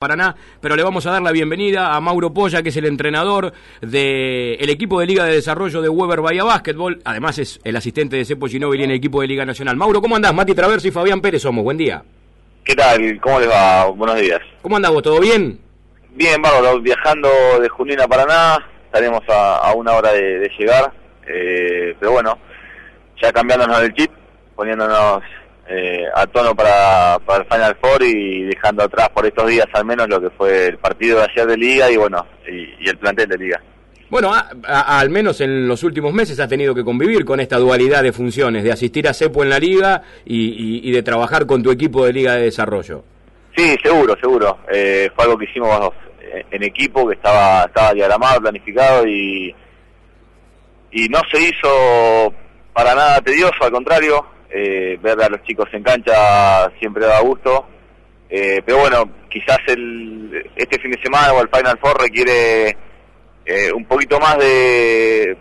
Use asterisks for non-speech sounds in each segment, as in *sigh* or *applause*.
Paraná, pero le vamos a dar la bienvenida a Mauro Polla, que es el entrenador del equipo de Liga de Desarrollo de Weber Bahía Básquetbol. Además es el asistente de Cepo Ginóbili en el equipo de Liga Nacional. Mauro, ¿cómo andás? Mati Traverso y Fabián Pérez somos. Buen día. ¿Qué tal? ¿Cómo les va? Buenos días. ¿Cómo andás vos? ¿Todo bien? Bien, bárbaro. Viajando de Junín a Paraná. Estaremos a, una hora de, llegar. Eh, pero bueno, ya cambiándonos el chip, poniéndonos eh, a tono para, el Final Four y dejando atrás por estos días al menos lo que fue el partido de ayer de Liga y bueno, y, el plantel de Liga. Bueno, al menos en los últimos meses has tenido que convivir con esta dualidad de funciones, de asistir a CEPO en la Liga y, de trabajar con tu equipo de Liga de Desarrollo. Sí, seguro, seguro. Eh, fue algo que hicimos en equipo, que estaba, estaba diagramado, planificado y, y no se hizo para nada tedioso, al contrario, eh, ver a los chicos en cancha siempre da gusto. Eh, pero bueno, quizás el, este fin de semana o el Final Four requiere eh, un poquito más de,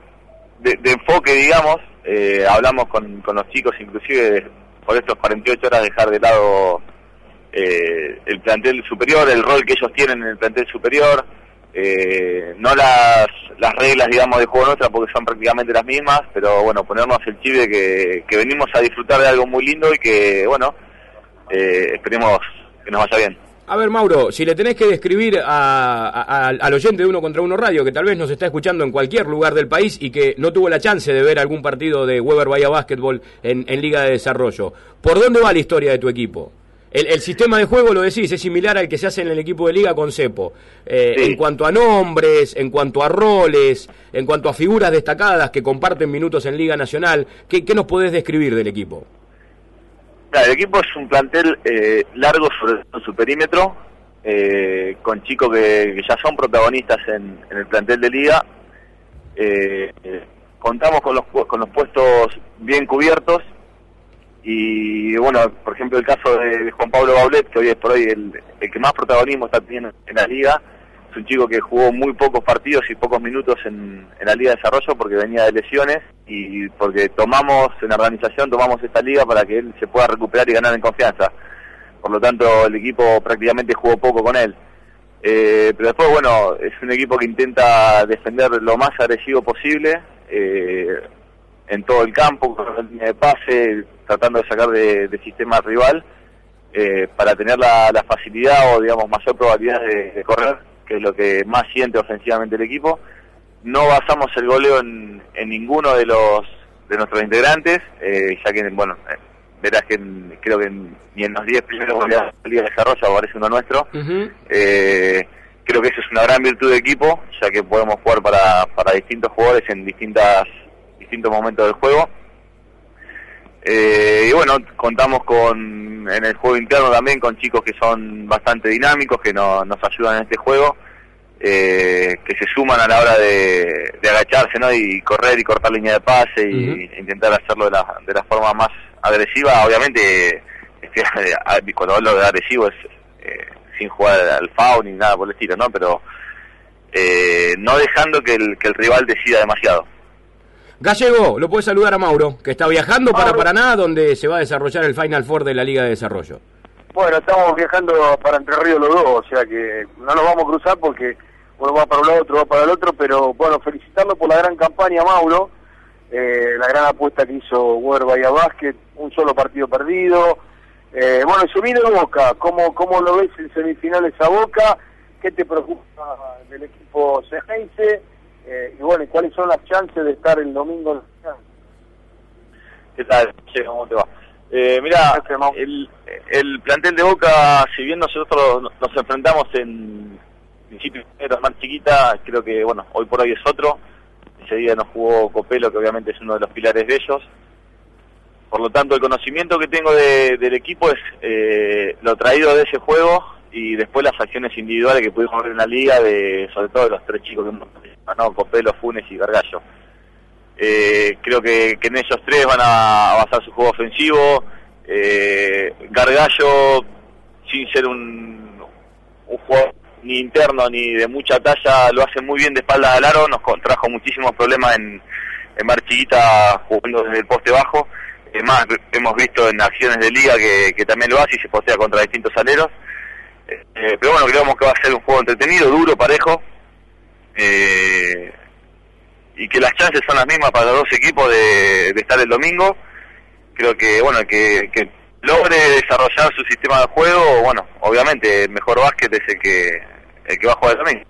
de, enfoque, digamos. Eh, hablamos con, con los chicos, inclusive por estos 48 horas, dejar de lado el plantel superior, el rol que ellos tienen en el plantel superior. Eh, no las, las reglas, digamos, de juego nuestra porque son prácticamente las mismas, pero bueno, ponernos el chip de que, venimos a disfrutar de algo muy lindo y que, bueno, eh, esperemos que nos vaya bien. A ver, Mauro, si le tenés que describir al oyente de Uno contra Uno Radio, que tal vez nos está escuchando en cualquier lugar del país y que no tuvo la chance de ver algún partido de Weber Bahía en, en Liga de Desarrollo, ¿por dónde va la historia de tu equipo? El, sistema de juego, lo decís, es similar al que se hace en el equipo de liga con Cepo. Eh, en cuanto a nombres, en cuanto a roles, en cuanto a figuras destacadas que comparten minutos en Liga Nacional, ¿qué, nos podés describir del equipo? el equipo es un plantel eh, largo sobre su perímetro, eh, con chicos que, ya son protagonistas en, el plantel de liga. contamos con los, con los puestos bien cubiertos y bueno, por ejemplo, el caso de Juan Pablo Baulet, que hoy es por hoy el, que más protagonismo está teniendo en la liga, es un chico que jugó muy pocos partidos y pocos minutos en, la Liga de Desarrollo porque venía de lesiones y porque tomamos, en la organización, tomamos esta liga para que él se pueda recuperar y ganar en confianza. Por lo tanto, el equipo prácticamente jugó poco con él. Eh, pero después, bueno, es un equipo que intenta defender lo más agresivo posible eh, en todo el campo, con la línea de pase, tratando de sacar de, sistema rival eh, para tener la, facilidad o digamos mayor probabilidad de, correr, que es lo que más siente ofensivamente el equipo. No basamos el goleo en, ninguno de los de nuestros integrantes, eh, ya que bueno eh, verás que creo que ni en los 10 primeros goleados de Liga de Desarrollo aparece uno nuestro. creo que eso es una gran virtud del equipo, ya que podemos jugar para, para distintos jugadores en distintas distintos momentos del juego eh, y bueno, contamos con en el juego interno también con chicos que son bastante dinámicos, que nos ayudan en este juego, eh, que se suman a la hora de, agacharse ¿no? y correr y cortar línea de pase y intentar hacerlo de la, de la forma más agresiva. Obviamente, este, *laughs* cuando hablo de agresivo es eh, sin jugar al foul ni nada por el estilo, ¿no? pero no dejando que el, que el rival decida demasiado. Gallego, lo puede saludar a Mauro, que está viajando para Paraná, donde se va a desarrollar el Final Four de la Liga de Desarrollo. Bueno, estamos viajando para Entre Ríos los dos, o sea que no nos vamos a cruzar porque uno va para un lado, otro va para el otro, pero bueno, felicitarlo por la gran campaña, Mauro, eh, la gran apuesta que hizo Huerva y a Básquet, un solo partido perdido. Eh, bueno, se viene Boca, ¿cómo, ¿cómo lo ves en semifinales a Boca? ¿Qué te preocupa del equipo Cejense? Eh, y bueno, ¿cuáles son las chances de estar el domingo? ¿Qué tal? ¿Cómo te va? Eh, mira, el, el, plantel de Boca, si bien nosotros nos enfrentamos en principio era más chiquita, creo que bueno, hoy por hoy es otro. Ese día nos jugó Copelo, que obviamente es uno de los pilares de ellos. Por lo tanto, el conocimiento que tengo del equipo es eh, lo traído de ese juego y después las acciones individuales que pudimos ver en la liga, de sobre todo de los tres chicos que hemos ¿no? Copelo, Funes y Gargallo. Eh, creo que, en ellos tres van a, basar su juego ofensivo. Eh, Gargallo, sin ser un, un jugador ni interno ni de mucha talla, lo hace muy bien de espalda al aro, nos trajo muchísimos problemas en, en jugando desde el poste bajo. Es más, hemos visto en acciones de liga que, que también lo hace y se postea contra distintos aleros. Eh, pero bueno, creemos que va a ser un juego entretenido, duro, parejo. Eh, y que las chances son las mismas para los dos equipos de, estar el domingo. Creo que, bueno, que, que logre desarrollar su sistema de juego, bueno, obviamente el mejor básquet es el que, el que va a jugar el domingo.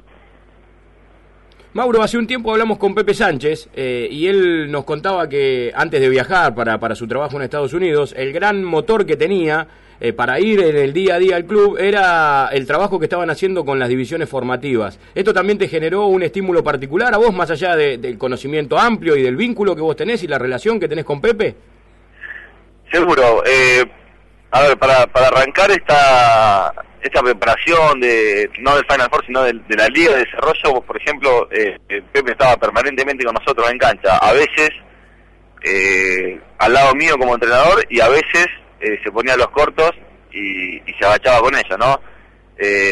Mauro, hace un tiempo hablamos con Pepe Sánchez eh, y él nos contaba que antes de viajar para, para su trabajo en Estados Unidos, el gran motor que tenía eh, para ir en el día a día al club era el trabajo que estaban haciendo con las divisiones formativas. ¿Esto también te generó un estímulo particular a vos, más allá del conocimiento amplio y del vínculo que vos tenés y la relación que tenés con Pepe? Seguro. Eh, a ver, para, para arrancar esta, esta preparación de no del Final Four sino de, la Liga de Desarrollo por ejemplo eh, eh, Pepe estaba permanentemente con nosotros en cancha a veces eh, al lado mío como entrenador y a veces eh, se ponía los cortos y, se agachaba con ellos no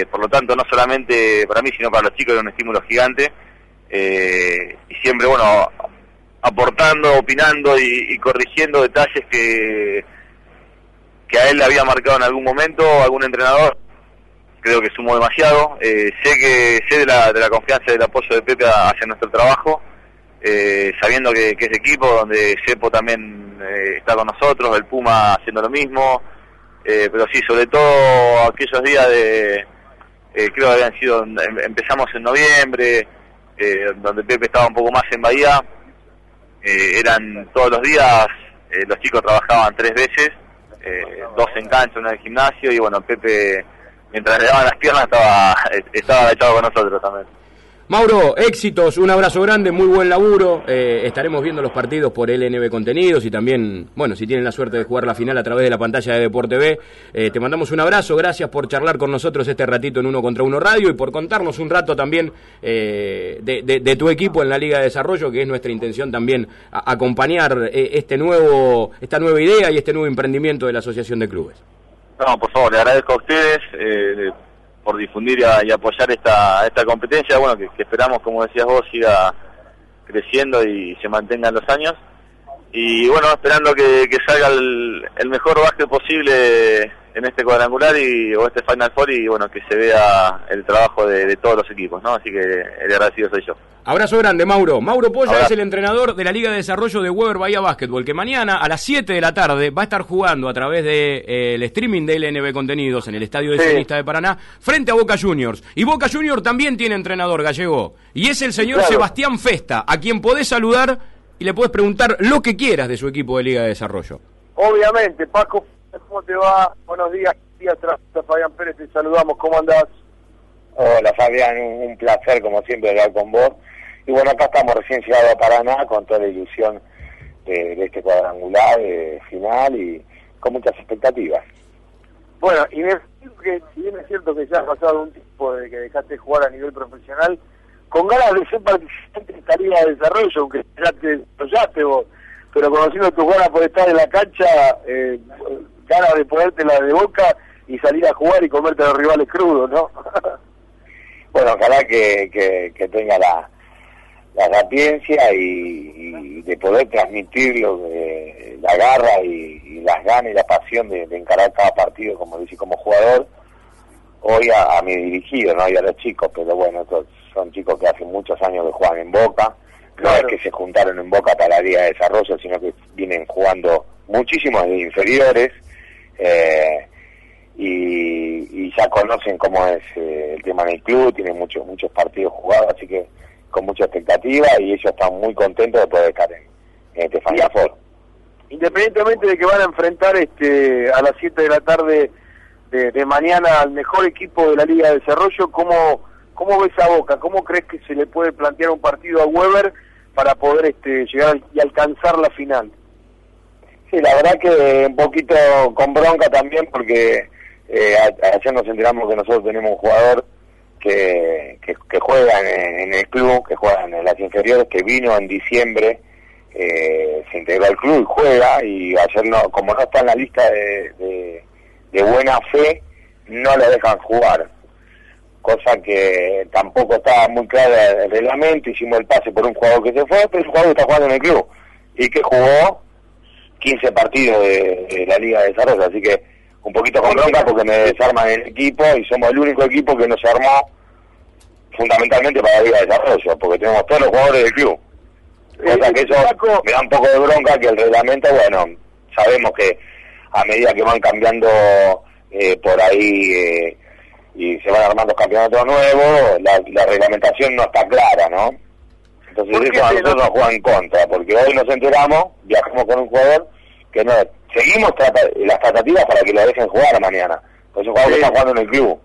por lo tanto no solamente para mí sino para los chicos era un estímulo gigante y siempre bueno aportando opinando y corrigiendo detalles que que a él le había marcado en algún momento algún entrenador creo que sumó demasiado. Eh, sé que sé de la, de la confianza y del apoyo de Pepe hacia nuestro trabajo, eh, sabiendo que, es de equipo, donde Sepo también eh, está con nosotros, el Puma haciendo lo mismo, pero sí, sobre todo aquellos días de, creo que habían sido, em, empezamos en noviembre, donde Pepe estaba un poco más en Bahía, eran todos los días, los chicos trabajaban tres veces, dos en cancha, una en el gimnasio, y bueno, Pepe mientras le daban las piernas estaba, *laughs* estaba echado con nosotros también. Mauro, éxitos, un abrazo grande, muy buen laburo. Eh, estaremos viendo los partidos por LNB Contenidos y también, bueno, si tienen la suerte de jugar la final a través de la pantalla de Deporte B, eh, te mandamos un abrazo, gracias por charlar con nosotros este ratito en Uno contra Uno Radio y por contarnos un rato también eh, de, tu equipo en la Liga de Desarrollo, que es nuestra intención también acompañar este nuevo, esta nueva idea y este nuevo emprendimiento de la Asociación de Clubes. No, por favor, le agradezco a ustedes por difundir y, apoyar esta, esta competencia, bueno, que, esperamos, como decías vos, siga creciendo y se mantenga en los años. Y bueno, esperando que, salga el, mejor básquet posible en este cuadrangular y, o este Final Four y bueno, que se vea el trabajo de, de todos los equipos, ¿no? Así que el agradecido soy yo. Abrazo grande, Mauro. Mauro Polla es el entrenador de la Liga de Desarrollo de Weber Bahía Basketball, que mañana a las 7 de la tarde va a estar jugando a través del de, eh, streaming de LNB Contenidos en el Estadio de sí. de Paraná frente a Boca Juniors. Y Boca Juniors también tiene entrenador gallego. Y es el señor Sebastián Festa, a quien podés saludar y le podés preguntar lo que quieras de su equipo de Liga de Desarrollo. Obviamente, Paco, ¿cómo te va? Buenos días, días atrás, Fabián Pérez, te saludamos, ¿cómo andás? Hola Fabián, un placer como siempre hablar con vos y bueno, acá estamos recién llegados a Paraná con toda la ilusión de, este cuadrangular final y con muchas expectativas. Bueno, y me que si bien es cierto que ya has pasado un tiempo de que dejaste jugar a nivel profesional, con ganas de ser participante en esta liga de desarrollo, aunque ya te desarrollaste vos, pero conociendo tus ganas por estar en la cancha, eh, ganas de ponerte la de boca y salir a jugar y comerte a los rivales crudos, ¿no? *laughs* bueno, ojalá que, que tenga la, la sapiencia y, de poder transmitir lo de, la garra y, las ganas y la pasión de, encarar cada partido como dice como jugador hoy a, mi dirigido no y a los chicos pero bueno son chicos que hace muchos años que juegan en Boca. No es que se juntaron en Boca para la Liga de Desarrollo sino que vienen jugando muchísimos de inferiores eh, y, ya conocen cómo es eh, el tema en el club tienen muchos muchos partidos jugados así que con mucha expectativa y ellos están muy contentos de poder estar en, este Final Four. Independientemente de que van a enfrentar este a las 7 de la tarde de, mañana al mejor equipo de la Liga de Desarrollo, ¿cómo, ¿cómo ves a Boca? ¿Cómo crees que se le puede plantear un partido a Weber para poder este, llegar y alcanzar la final? Sí, la verdad que un poquito con bronca también porque eh, ayer nos enteramos que nosotros tenemos un jugador que, que, juegan en, el club, que juegan en las inferiores, que vino en diciembre, eh, se integró al club y juega, y ayer no, como no está en la lista de, de, buena fe, no le dejan jugar. Cosa que tampoco estaba muy clara el reglamento, hicimos el pase por un jugador que se fue, pero es un jugador que está jugando en el club, y que jugó 15 partidos de, de la Liga de Desarrollo, así que un poquito con bronca porque me desarman el equipo y somos el único equipo que nos armó fundamentalmente para la Liga de Desarrollo, porque tenemos todos los jugadores del club. O sea que eso me da un poco de bronca que el reglamento, bueno, sabemos que a medida que van cambiando eh, por ahí eh, y se van armando campeonatos nuevos, la, la reglamentación no está clara, ¿no? Entonces eso a nosotros nos juega en contra, porque hoy nos enteramos, viajamos con un jugador que no, seguimos las tratativas para que lo dejen jugar mañana, pues un jugador que está jugando en el club,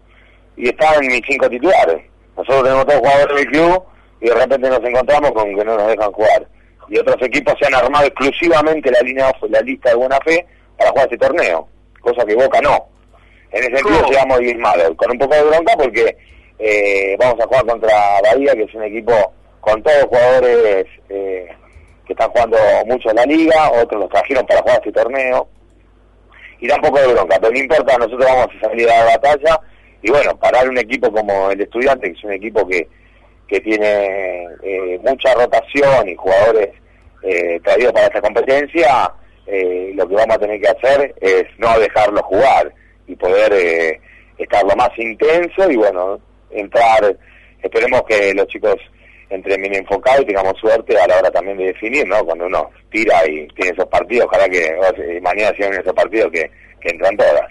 y está en mis cinco titulares. Nosotros tenemos todos jugadores del club y de repente nos encontramos con que no nos dejan jugar. Y otros equipos se han armado exclusivamente la línea la lista de buena fe para jugar este torneo, cosa que Boca no. En ese sentido llegamos diezmados, con un poco de bronca porque eh, vamos a jugar contra Bahía, que es un equipo con todos jugadores eh, que están jugando mucho en la liga, otros los trajeron para jugar este torneo. Y da un poco de bronca, pero no importa, nosotros vamos a salir a la batalla. Y bueno, parar un equipo como el estudiante, que es un equipo que, que tiene eh, mucha rotación y jugadores eh, traídos para esta competencia, eh, lo que vamos a tener que hacer es no dejarlo jugar y poder eh, estar lo más intenso y bueno, entrar, esperemos que los chicos entren bien enfocados y tengamos suerte a la hora también de definir, ¿no? Cuando uno tira y tiene esos partidos, ojalá que mañana sean esos partidos que, que entran todas.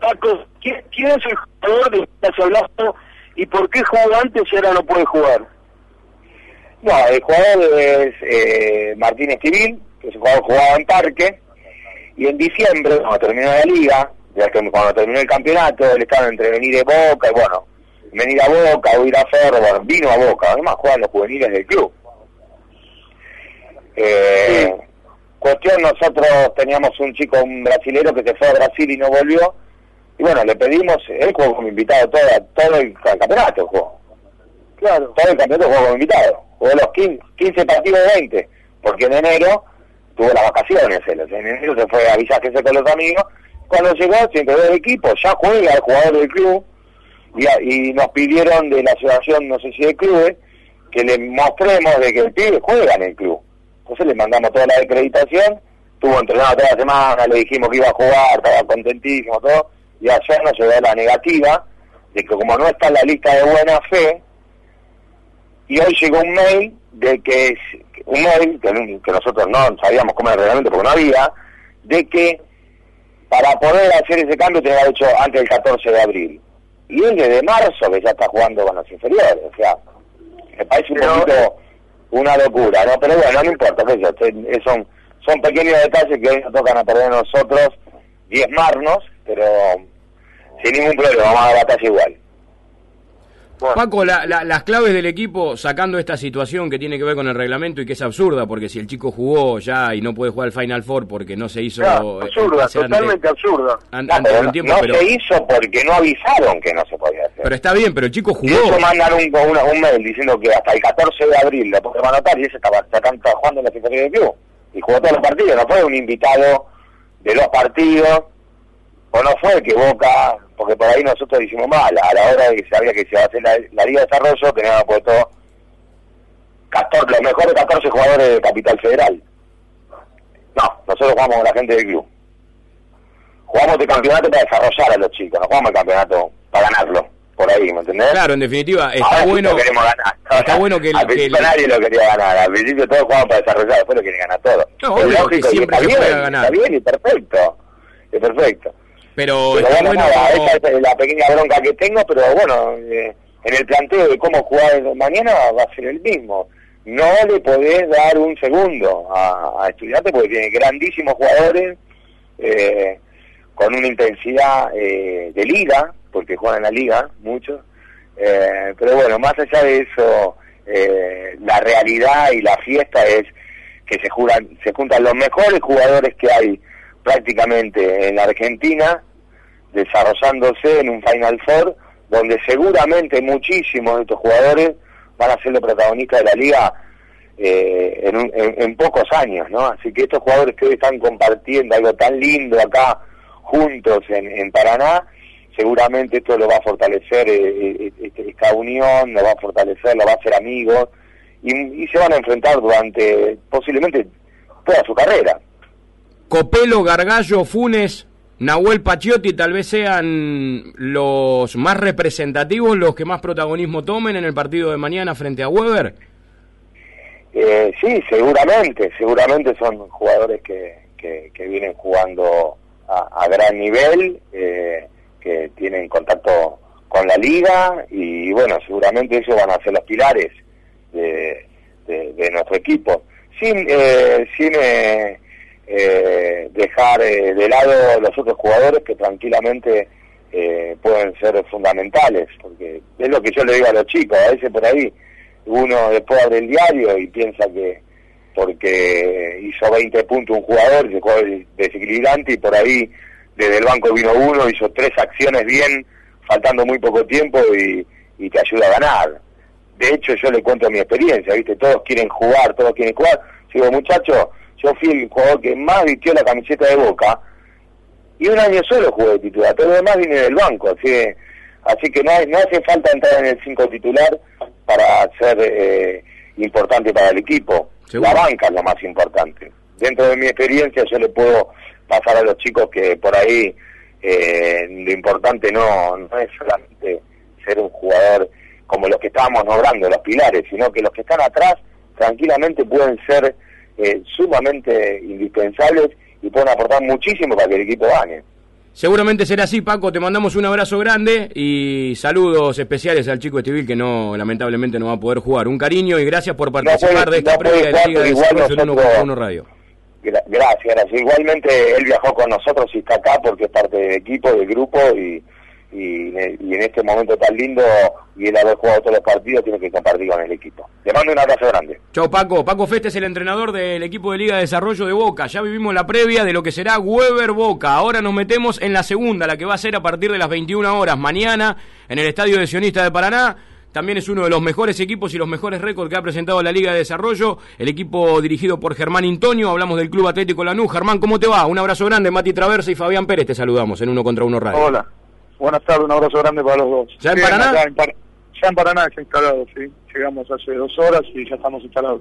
Paco, ¿quién, es el jugador de estás hablando y por qué jugó antes y ahora no puede jugar? No, el jugador es eh, Martín Esquivín, que es un jugador jugado en Parque, y en diciembre, cuando terminó la liga, ya que cuando terminó el campeonato, él estaba entre venir de Boca y bueno, venir a Boca o ir a Ferro, vino a Boca, además juegan los juveniles del club. Eh, Cuestión, nosotros teníamos un chico, un brasilero que se fue a Brasil y no volvió, y bueno, le pedimos, él jugó como invitado todo, todo el campeonato, jugó. Claro. Todo el campeonato jugó como invitado, jugó los 15, 15 partidos de 20, porque en enero tuvo las vacaciones, él, en enero se fue a viajes con los amigos, cuando llegó se integró el equipo, ya juega el jugador del club, y, nos pidieron de la asociación, no sé si de clubes, que le mostremos de que el pibe juega en el club. Entonces le mandamos toda la acreditación, estuvo entrenado toda la semana, le dijimos que iba a jugar, estaba contentísimo, todo, y ayer nos llegó la negativa de que como no está en la lista de buena fe, y hoy llegó un mail de que un mail que, nosotros no sabíamos cómo era el reglamento porque no había, de que para poder hacer ese cambio tenía que hecho antes del 14 de abril y él desde marzo que ya está jugando con los inferiores, o sea, me parece un poquito una locura, ¿no? Pero bueno, no importa, pues, son, son pequeños detalles que hoy nos tocan a perder nosotros, diezmarnos, pero sin ningún problema, vamos a dar batalla igual. Paco, las claves del equipo sacando esta situación que tiene que ver con el reglamento y que es absurda, porque si el chico jugó ya y no puede jugar el Final Four porque no se hizo... Eh, absurda, totalmente absurda. no, se hizo porque no avisaron que no se podía hacer. Pero está bien, pero el chico jugó. Y mandaron un, un, mail diciendo que hasta el 14 de abril lo podemos anotar y ese estaba, está jugando en la situación del club. Y jugó todos los partidos, no fue un invitado de los partidos, o no fue que Boca porque por ahí nosotros hicimos mal, a la hora de que sabía que se iba a hacer la, Liga de Desarrollo, teníamos puesto 14, los mejores 14 jugadores de Capital Federal. No, nosotros jugamos con la gente del club. Jugamos el campeonato para desarrollar a los chicos, no jugamos el campeonato para ganarlo. Por ahí, ¿me entendés? Claro, en definitiva, está bueno. Está bueno que, *laughs* al principio nadie lo quería ganar. Al principio todos jugamos para desarrollar, después lo quieren ganar todo. No, es lógico, que siempre se puede ganar. Está bien y perfecto. Es perfecto. Pero, bueno, esa es la pequeña bronca que tengo, pero bueno, eh, en el planteo de cómo jugar mañana va a ser el mismo. No le podés dar un segundo a, a estudiantes porque tiene grandísimos jugadores eh, con una intensidad eh, de liga, porque juegan en la liga muchos. pero bueno, más allá de eso, la realidad y la fiesta es que se, juran, se juntan los mejores jugadores que hay prácticamente en Argentina, desarrollándose en un Final Four, donde seguramente muchísimos de estos jugadores van a ser los protagonistas de la liga eh, en, pocos años, ¿no? Así que estos jugadores que hoy están compartiendo algo tan lindo acá juntos en, Paraná, seguramente esto lo va a fortalecer, eh, eh, este, esta unión, lo va a fortalecer, lo va a hacer amigos, y se van a enfrentar durante posiblemente toda su carrera. Copelo, Gargallo, Funes, Nahuel Pachiotti tal vez sean los más representativos, los que más protagonismo tomen en el partido de mañana frente a Weber? Eh, sí, seguramente, seguramente son jugadores que, que, vienen jugando a, gran nivel, eh, que tienen contacto con la liga y bueno, seguramente ellos van a ser los pilares de, de, nuestro equipo, sin, eh, sin eh, eh, dejar de lado los otros jugadores que tranquilamente pueden ser fundamentales, porque es lo que yo le digo a los chicos, a veces por ahí uno después abre el diario y piensa que porque hizo 20 puntos un jugador, se juega desequilibrante y por ahí desde el banco vino uno, hizo tres acciones bien, faltando muy poco tiempo y, te ayuda a ganar. De hecho, yo le cuento mi experiencia, ¿viste? Todos quieren jugar, todos quieren jugar. Digo, muchacho, yo fui el jugador que más vistió la camiseta de Boca y un año solo jugué de titular, todo lo demás vine del banco, así que, así que no, no hace falta entrar en el 5 titular para ser eh, importante para el equipo. La banca es lo más importante. Dentro de mi experiencia yo le puedo pasar a los chicos que por ahí eh, lo importante no, no es solamente ser un jugador como los que estábamos nombrando, los pilares, sino que los que están atrás tranquilamente pueden ser eh, sumamente indispensables y pueden aportar muchísimo para que el equipo gane. Seguramente será así, Paco. Te mandamos un abrazo grande y saludos especiales al chico Estivil que no, lamentablemente, no va a poder jugar. Un cariño y gracias por participar de esta previa de la Liga de Desarrollo en Uno Radio. Gracias, gracias. Igualmente él viajó con nosotros y está acá porque es parte del equipo, del grupo y y, en este momento tan lindo y el haber jugado todos los partidos tiene que compartir con el equipo. Le mando un abrazo grande. Chao Paco. Paco Feste es el entrenador del equipo de Liga de Desarrollo de Boca. Ya vivimos la previa de lo que será Weber Boca. Ahora nos metemos en la segunda, la que va a ser a partir de las 21 horas mañana en el Estadio de Sionista de Paraná. También es uno de los mejores equipos y los mejores récords que ha presentado la Liga de Desarrollo. El equipo dirigido por Germán Intonio. Hablamos del Club Atlético Lanús. Germán, ¿cómo te va? Un abrazo grande. Mati Traversa y Fabián Pérez te saludamos en Uno contra Uno Radio. Hola. Buenas tardes, un abrazo grande para los dos. ¿Ya en Paraná? ya en Paraná está instalado, sí. Llegamos hace dos horas y ya estamos instalados.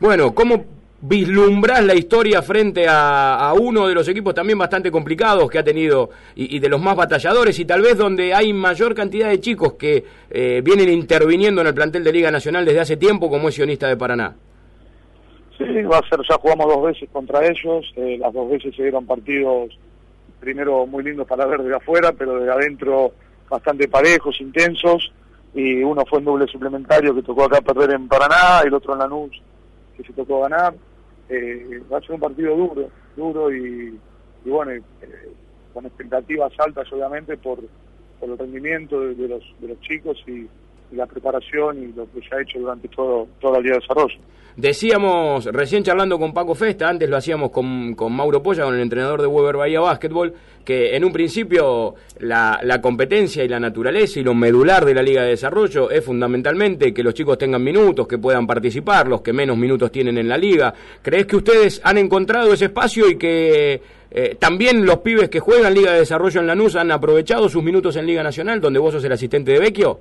Bueno, ¿cómo vislumbras la historia frente a, uno de los equipos también bastante complicados que ha tenido y, de los más batalladores y tal vez donde hay mayor cantidad de chicos que eh, vienen interviniendo en el plantel de Liga Nacional desde hace tiempo como es Sionista de Paraná? Sí, va a ser, ya jugamos dos veces contra ellos, eh, las dos veces se dieron partidos primero muy lindo para ver de afuera, pero de adentro bastante parejos, intensos, y uno fue en doble suplementario que tocó acá perder en Paraná, el otro en Lanús que se tocó ganar. Eh, va a ser un partido duro, duro y, bueno, eh, con expectativas altas obviamente por, por el rendimiento de, los, de los chicos y, la preparación y lo que se ha hecho durante todo, toda el día de desarrollo. Decíamos, recién charlando con Paco Festa, antes lo hacíamos con, con Mauro Polla, con el entrenador de Weber Bahía Básquetbol, que en un principio la, la, competencia y la naturaleza y lo medular de la Liga de Desarrollo es fundamentalmente que los chicos tengan minutos, que puedan participar, los que menos minutos tienen en la liga. ¿Crees que ustedes han encontrado ese espacio y que eh, también los pibes que juegan Liga de Desarrollo en Lanús han aprovechado sus minutos en Liga Nacional, donde vos sos el asistente de Vecchio?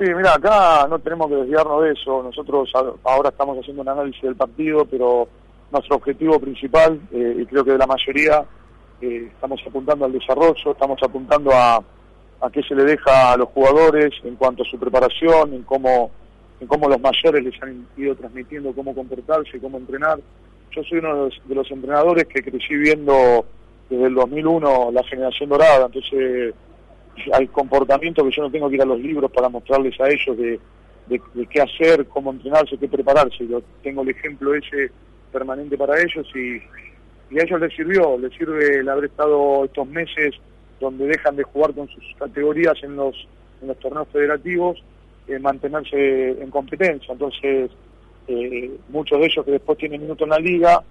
Sí, mira, acá no tenemos que desviarnos de eso. Nosotros ahora estamos haciendo un análisis del partido, pero nuestro objetivo principal, eh, y creo que de la mayoría, eh, estamos apuntando al desarrollo, estamos apuntando a, a qué se le deja a los jugadores en cuanto a su preparación, en cómo, en cómo los mayores les han ido transmitiendo cómo comportarse, cómo entrenar. Yo soy uno de los, de los entrenadores que crecí viendo desde el 2001 la generación dorada, entonces hay comportamiento que yo no tengo que ir a los libros para mostrarles a ellos de, qué hacer, cómo entrenarse, qué prepararse. Yo tengo el ejemplo ese permanente para ellos y, a ellos les sirvió, les sirve el haber estado estos meses donde dejan de jugar con sus categorías en los, en los torneos federativos, eh, mantenerse en competencia. Entonces, eh, muchos de ellos que después tienen minutos en la liga,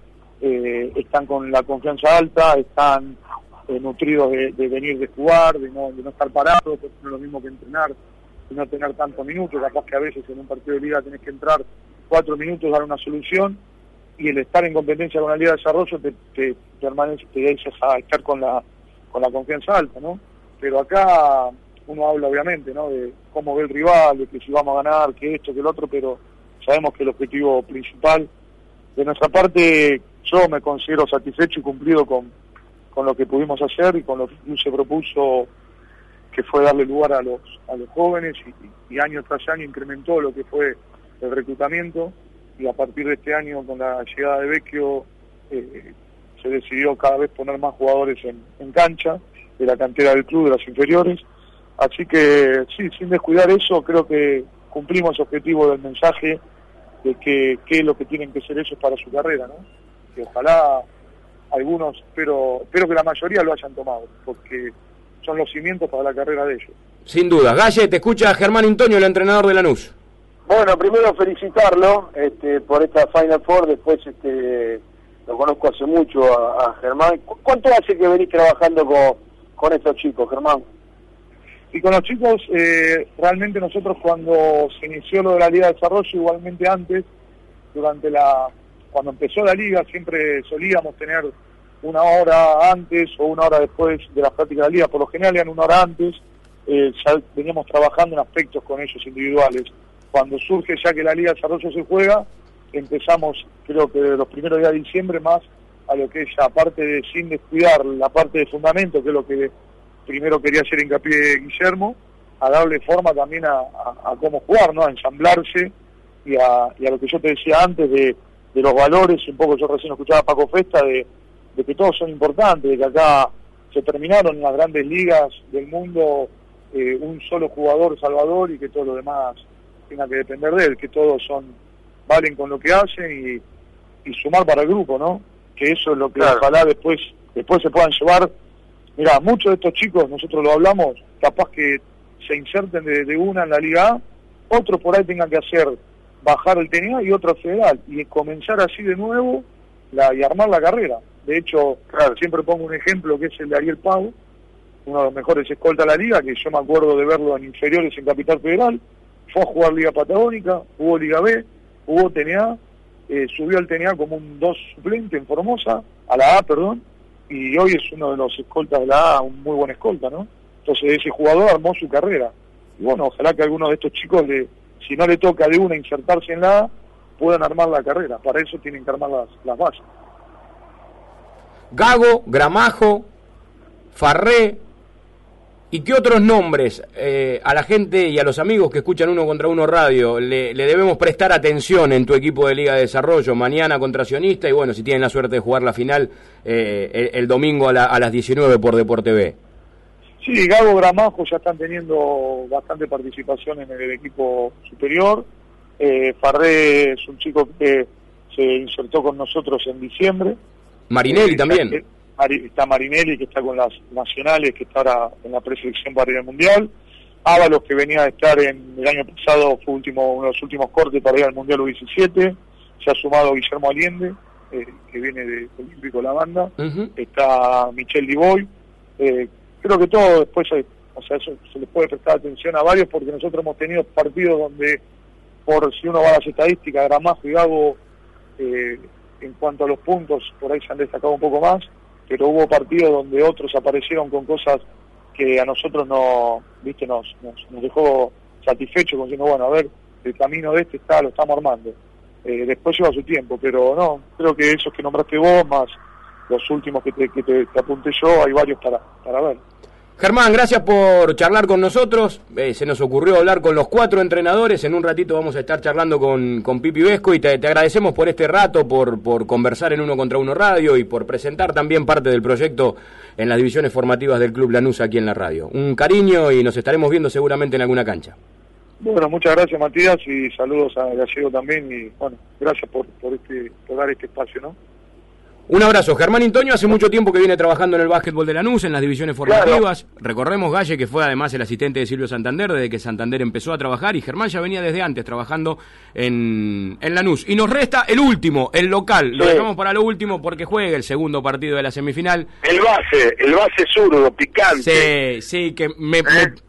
eh, están con la confianza alta, están eh, nutridos de, venir de jugar, de no, de no estar parados, porque no es lo mismo que entrenar, y no tener tantos minutos, capaz que a veces en un partido de liga tenés que entrar cuatro minutos, dar una solución, y el estar en competencia con la Liga de Desarrollo te, te, permanece, te a estar con la, con la confianza alta, ¿no? Pero acá uno habla obviamente, ¿no? De cómo ve el rival, de que si vamos a ganar, que esto, que el otro, pero sabemos que el objetivo principal de nuestra parte, yo me considero satisfecho y cumplido con, con lo que pudimos hacer y con lo que se propuso que fue darle lugar a los a los jóvenes y, año tras año incrementó lo que fue el reclutamiento y a partir de este año con la llegada de Vecchio eh, se decidió cada vez poner más jugadores en, cancha de la cantera del club, de las inferiores. Así que sí, sin descuidar eso, creo que cumplimos el objetivo del mensaje de que qué es lo que tienen que ser ellos para su carrera, ¿no? Que ojalá algunos, pero espero que la mayoría lo hayan tomado, porque son los cimientos para la carrera de ellos. Sin duda. Galle, te escucha Germán Antonio, el entrenador de Lanús. Bueno, primero felicitarlo este, por esta Final Four, después este, lo conozco hace mucho a, Germán. ¿Cuánto hace que venís trabajando con, con estos chicos, Germán? Y con los chicos, eh, realmente nosotros cuando se inició lo de la Liga de Desarrollo, igualmente antes, durante la cuando empezó la liga, siempre solíamos tener una hora antes o una hora después de la práctica de la liga, por lo general eran una hora antes, eh, ya veníamos trabajando en aspectos con ellos individuales. Cuando surge ya que la Liga de Desarrollo se juega, empezamos creo que los primeros días de diciembre más a lo que es aparte de sin descuidar la parte de fundamento, que es lo que primero quería hacer hincapié Guillermo, a darle forma también a, cómo jugar, ¿no? a ensamblarse y a lo que yo te decía antes de, de los valores, un poco yo recién escuchaba a Paco Festa, de, de que todos son importantes, de que acá se terminaron en las grandes ligas del mundo eh, un solo jugador salvador y que todo lo demás tenga que depender de él, que todos son valen con lo que hacen y, y sumar para el grupo, ¿no? Que eso es lo que ojalá después después se puedan llevar. Mira, muchos de estos chicos, nosotros lo hablamos, capaz que se inserten de, de una en la Liga A, otros por ahí tengan que hacer bajar el TNA y otro federal y comenzar así de nuevo la, y armar la carrera. De hecho, siempre pongo un ejemplo que es el de Ariel Pau, uno de los mejores escoltas de la liga, que yo me acuerdo de verlo en inferiores en Capital Federal, fue a jugar Liga Patagónica, jugó Liga B, jugó TNA, eh, subió al TNA como un dos suplente en Formosa, a la A, perdón, y hoy es uno de los escoltas de la A, un muy buen escolta, ¿no? Entonces ese jugador armó su carrera. Y bueno, ojalá que alguno de estos chicos le, si no le toca de una insertarse en la A, puedan armar la carrera. Para eso tienen que armar las, las bases. Gago, Gramajo, Farré, ¿y qué otros nombres eh, a la gente y a los amigos que escuchan Uno contra Uno Radio le, debemos prestar atención en tu equipo de Liga de Desarrollo? Mañana contra Sionista y bueno, si tienen la suerte de jugar la final eh, el, domingo a, a las 19 por Deporte B. Sí, Gago Gramajo ya están teniendo bastante participación en el equipo superior. Eh, Farré es un chico que se insertó con nosotros en diciembre. Marinelli también. Está Marinelli, que está con las nacionales, que está ahora en la preselección para ir al Mundial. Ábalos, que venía de estar en el año pasado, fue último, uno de los últimos cortes para ir al Mundial U17. Se ha sumado Guillermo Allende, eh, que viene de Olímpico La Banda. Está Michel Diboy, eh, creo que todo después, o sea, eso se les puede prestar atención a varios porque nosotros hemos tenido partidos donde, por si uno va a las estadísticas, Gramajo y Gago, eh, en cuanto a los puntos, por ahí se han destacado un poco más, pero hubo partidos donde otros aparecieron con cosas que a nosotros no, viste, nos, nos, dejó satisfechos, como diciendo, bueno, a ver, el camino de este está, lo estamos armando. Eh, después lleva su tiempo, pero no, creo que esos que nombraste vos, más los últimos que te, que te, apunté yo, hay varios para, para ver. Germán, gracias por charlar con nosotros. Eh, se nos ocurrió hablar con los cuatro entrenadores. En un ratito vamos a estar charlando con, con Pipi Vesco y te, agradecemos por este rato, por, por conversar en Uno contra Uno Radio y por presentar también parte del proyecto en las divisiones formativas del Club Lanús aquí en la radio. Un cariño y nos estaremos viendo seguramente en alguna cancha. Bueno, muchas gracias Matías y saludos a Gallego también y bueno, gracias por, por, este, por dar este espacio, ¿no? Un abrazo. Germán Intoño hace mucho tiempo que viene trabajando en el básquetbol de Lanús, en las divisiones formativas. Recorremos Galle, que fue además el asistente de Silvio Santander desde que Santander empezó a trabajar. Y Germán ya venía desde antes trabajando en, en Lanús. Y nos resta el último, el local. Lo dejamos para lo último porque juega el segundo partido de la semifinal. El base, el base zurdo, picante. Sí, sí, que me,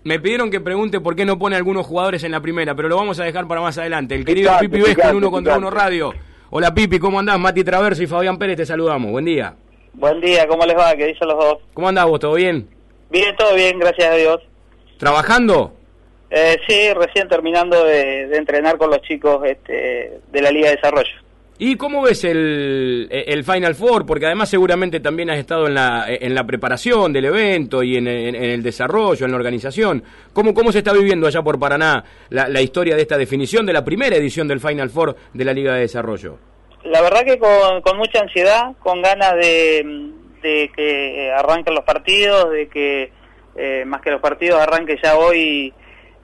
me, pidieron que pregunte por qué no pone algunos jugadores en la primera, pero lo vamos a dejar para más adelante. El querido Pipi Vesco en Uno contra Uno Radio. Hola Pipi, ¿cómo andás? Mati Traverso y Fabián Pérez te saludamos. Buen día. Buen día, ¿cómo les va? ¿Qué dicen los dos? ¿Cómo andás vos? ¿Todo bien? Bien, todo bien, gracias a Dios. ¿Trabajando? Eh, sí, recién terminando de, entrenar con los chicos este, de la Liga de Desarrollo. ¿Y cómo ves el, el, Final Four? Porque además seguramente también has estado en la, en la preparación del evento y en, el desarrollo, en la organización. ¿Cómo, ¿Cómo se está viviendo allá por Paraná la, la, historia de esta definición de la primera edición del Final Four de la Liga de Desarrollo? La verdad que con, mucha ansiedad, con ganas de, de que arranquen los partidos, de que eh, más que los partidos arranque ya hoy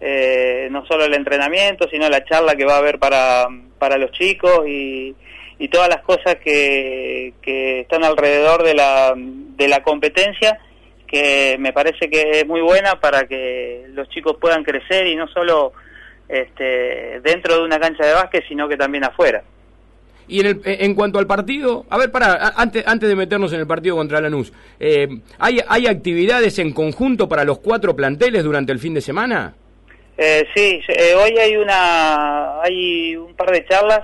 eh, no solo el entrenamiento, sino la charla que va a haber para, para los chicos y y todas las cosas que, que están alrededor de la, de la competencia que me parece que es muy buena para que los chicos puedan crecer y no solo este, dentro de una cancha de básquet, sino que también afuera. Y en, el, en cuanto al partido, a ver, para antes, antes de meternos en el partido contra Lanús, eh, ¿hay, ¿hay actividades en conjunto para los cuatro planteles durante el fin de semana? Eh, sí, eh, hoy hay una hay un par de charlas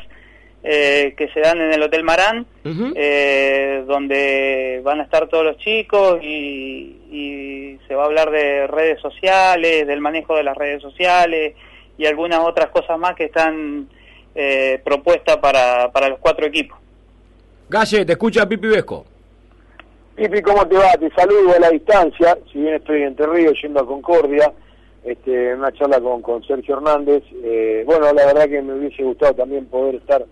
eh, que se dan en el Hotel Marán, eh, donde van a estar todos los chicos y, se va a hablar de redes sociales, del manejo de las redes sociales y algunas otras cosas más que están eh, propuestas para, para los cuatro equipos. Galle, te escucha Pipi Vesco. Pipi, ¿cómo te va? Te saludo a la distancia, si bien estoy en Río yendo a Concordia, este, en una charla con, con Sergio Hernández. Eh, bueno, la verdad que me hubiese gustado también poder estar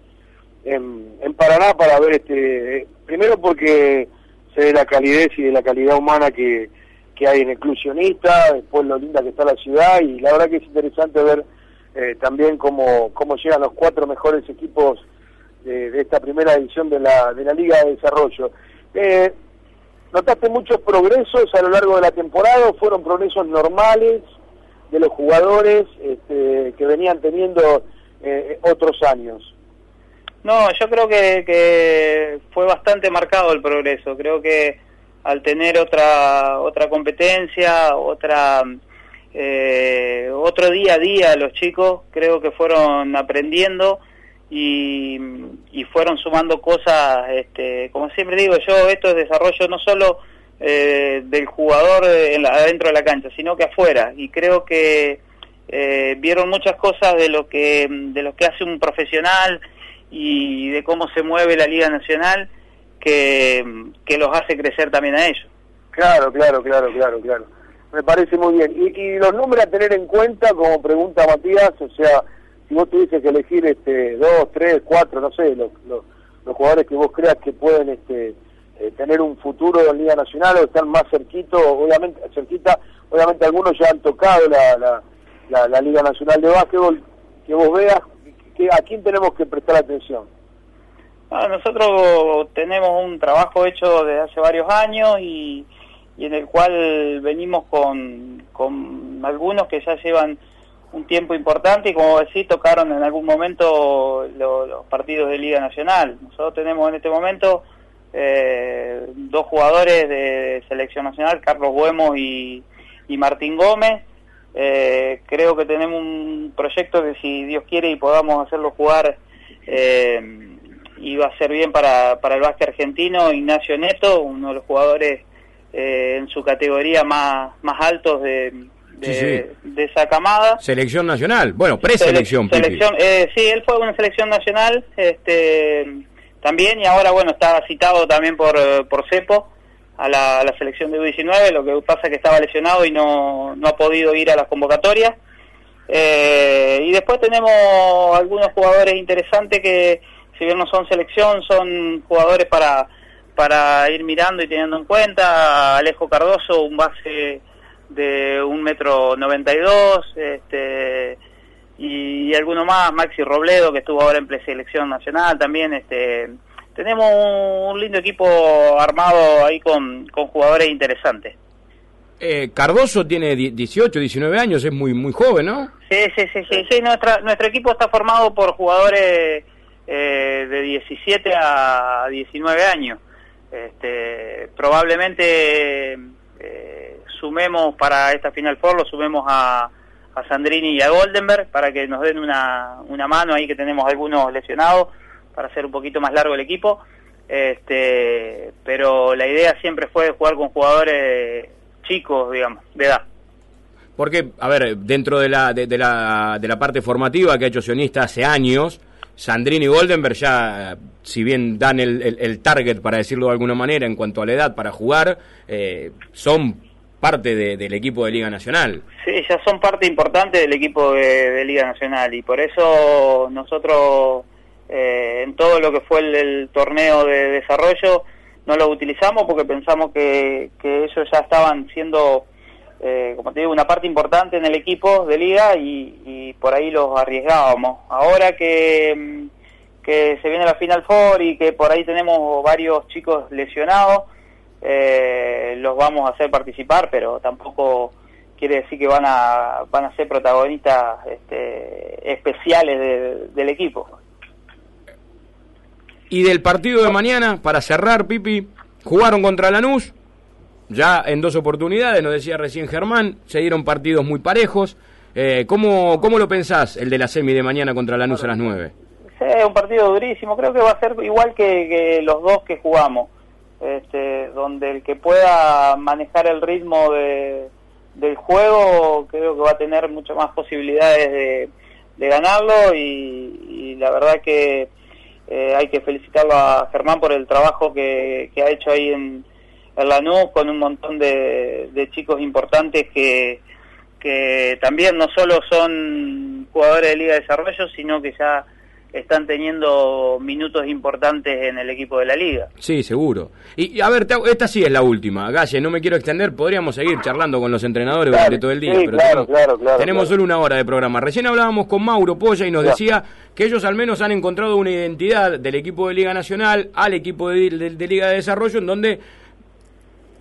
en, en Paraná para ver este primero porque sé de la calidez y de la calidad humana que, que hay en Inclusionista, después lo linda que está la ciudad y la verdad que es interesante ver eh, también cómo, cómo llegan los cuatro mejores equipos de, esta primera edición de la, de la Liga de Desarrollo. Eh, ¿Notaste muchos progresos a lo largo de la temporada fueron progresos normales de los jugadores este, que venían teniendo eh, otros años? No, yo creo que, que fue bastante marcado el progreso. Creo que al tener otra otra competencia, otra eh, otro día a día los chicos, creo que fueron aprendiendo y, y fueron sumando cosas, este, como siempre digo yo, esto es desarrollo no solo eh, del jugador en la, adentro de la cancha, sino que afuera. Y creo que eh, vieron muchas cosas de lo que de lo que hace un profesional y de cómo se mueve la Liga Nacional que, los hace crecer también a ellos. Claro, claro, claro, claro, claro. Me parece muy bien. Y, los números a tener en cuenta, como pregunta Matías, o sea, si vos tuvieses que elegir este dos, tres, cuatro, no sé, los, los, jugadores que vos creas que pueden este eh, tener un futuro en Liga Nacional o están más cerquito, obviamente cerquita, obviamente algunos ya han tocado la, la, la Liga Nacional de Básquetbol, que vos veas ¿A quién tenemos que prestar atención? Nosotros tenemos un trabajo hecho desde hace varios años y, en el cual venimos con, con algunos que ya llevan un tiempo importante y como decís tocaron en algún momento los partidos de Liga Nacional. Nosotros tenemos en este momento eh, dos jugadores de selección nacional, Carlos Buemos y, y Martín Gómez, eh, creo que tenemos un proyecto que si Dios quiere y podamos hacerlo jugar eh, iba a ser bien para, para el básquet argentino. Ignacio Neto, uno de los jugadores eh, en su categoría más, más altos de, de, esa camada. Selección nacional, bueno, preselección. selección, eh, sí, él fue una selección nacional este, también y ahora, bueno, está citado también por, por CEPO a la, selección de U19, lo que pasa es que estaba lesionado y no, no ha podido ir a las convocatorias. Eh, y después tenemos algunos jugadores interesantes que, si bien no son selección, son jugadores para, para ir mirando y teniendo en cuenta. Alejo Cardoso, un base de un metro noventa y dos, este, y, y alguno más, Maxi Robledo, que estuvo ahora en preselección nacional también, este tenemos un, lindo equipo armado ahí con, con jugadores interesantes. Eh, Cardoso tiene 18, 19 años, es muy muy joven, ¿no? Sí, sí, sí, sí, sí nuestra, nuestro equipo está formado por jugadores eh, de 17 a 19 años. Este, probablemente eh, sumemos para esta Final Four, lo sumemos a, a Sandrini y a Goldenberg para que nos den una, una mano ahí que tenemos algunos lesionados para hacer un poquito más largo el equipo. Este, pero la idea siempre fue jugar con jugadores chicos, digamos, de edad. Porque, a ver, dentro de la, de, la, de la parte formativa que ha hecho Sionista hace años, Sandrini y Goldenberg ya, si bien dan el, target, para decirlo de alguna manera, en cuanto a la edad para jugar, eh, son parte del equipo de Liga Nacional. Sí, ya son parte importante del equipo de, Liga Nacional y por eso nosotros eh, en todo lo que fue el, torneo de desarrollo no lo utilizamos porque pensamos que, que ellos ya estaban siendo eh, como te digo, una parte importante en el equipo de liga y, por ahí los arriesgábamos. Ahora que, mm, que se viene la Final Four y que por ahí tenemos varios chicos lesionados, eh, los vamos a hacer participar, pero tampoco quiere decir que van a, van a ser protagonistas este, especiales del equipo. Y del partido de mañana, para cerrar, Pipi, jugaron contra Lanús, ya en dos oportunidades, nos decía recién Germán, se dieron partidos muy parejos. Eh, ¿cómo, ¿Cómo lo pensás, el de la semi de mañana contra Lanús a las 9? Sí, un partido durísimo, creo que va a ser igual que, los dos que jugamos, este, donde el que pueda manejar el ritmo de, del juego creo que va a tener muchas más posibilidades de, ganarlo y, la verdad que eh, hay que felicitarlo a Germán por el trabajo que, que ha hecho ahí en, el Lanús con un montón de, chicos importantes que, que también no solo son jugadores de Liga de Desarrollo, sino que ya están teniendo minutos importantes en el equipo de la liga. Sí, seguro. Y, a ver, esta sí es la última. Galle, no me quiero extender, podríamos seguir charlando con los entrenadores durante todo el día, pero tenemos, tenemos solo una hora de programa. Recién hablábamos con Mauro Polla y nos decía que ellos al menos han encontrado una identidad del equipo de Liga Nacional al equipo de Liga de Desarrollo en donde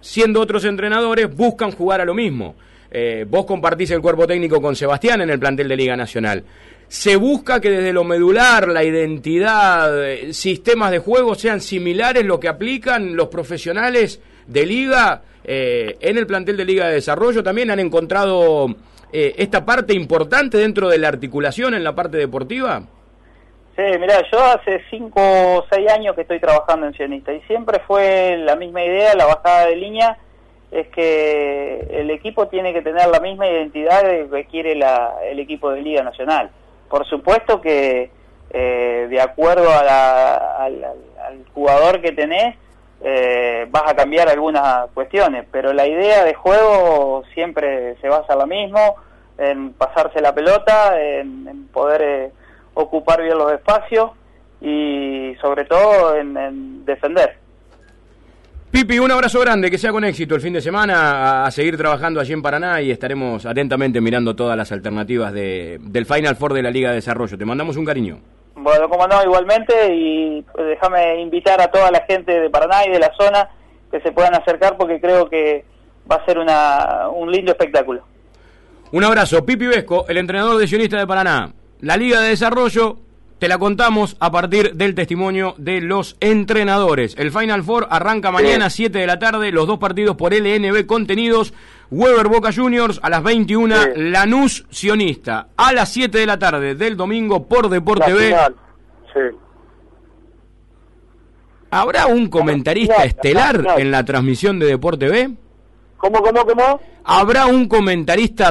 siendo otros entrenadores, buscan jugar a lo mismo. Eh, vos compartís el cuerpo técnico con Sebastián en el plantel de Liga Nacional. Se busca que desde lo medular, la identidad, eh, sistemas de juego sean similares lo que aplican los profesionales de Liga eh, en el plantel de Liga de Desarrollo. También han encontrado esta parte importante dentro de la articulación en la parte deportiva. Sí, mira, yo hace cinco o seis años que estoy trabajando en Sionista y siempre fue la misma idea, la bajada de línea, es que el equipo tiene que tener la misma identidad que requiere el equipo de Liga Nacional. Por supuesto que eh, de acuerdo al, jugador que tenés, eh, vas a cambiar algunas cuestiones, pero la idea de juego siempre se basa en lo mismo, en pasarse la pelota, en, poder... Eh, ocupar bien los espacios y sobre todo en, defender. Pipi, un abrazo grande, que sea con éxito el fin de semana, a, seguir trabajando allí en Paraná y estaremos atentamente mirando todas las alternativas de, del Final Four de la Liga de Desarrollo. Te mandamos un cariño. Bueno, como no, igualmente, y pues, déjame invitar a toda la gente de Paraná y de la zona que se puedan acercar porque creo que va a ser una, un lindo espectáculo. Un abrazo, Pipi Vesco, el entrenador de Sionista de Paraná. La Liga de Desarrollo te la contamos a partir del testimonio de los entrenadores. El Final Four arranca mañana a 7 de la tarde, los dos partidos por LNB contenidos. Weber Boca Juniors a las 21, Lanús Sionista. A las 7 de la tarde del domingo por Deporte B. ¿Habrá un comentarista estelar en la transmisión de Deporte B? ¿Cómo, cómo, cómo? ¿Habrá un comentarista